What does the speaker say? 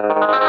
Música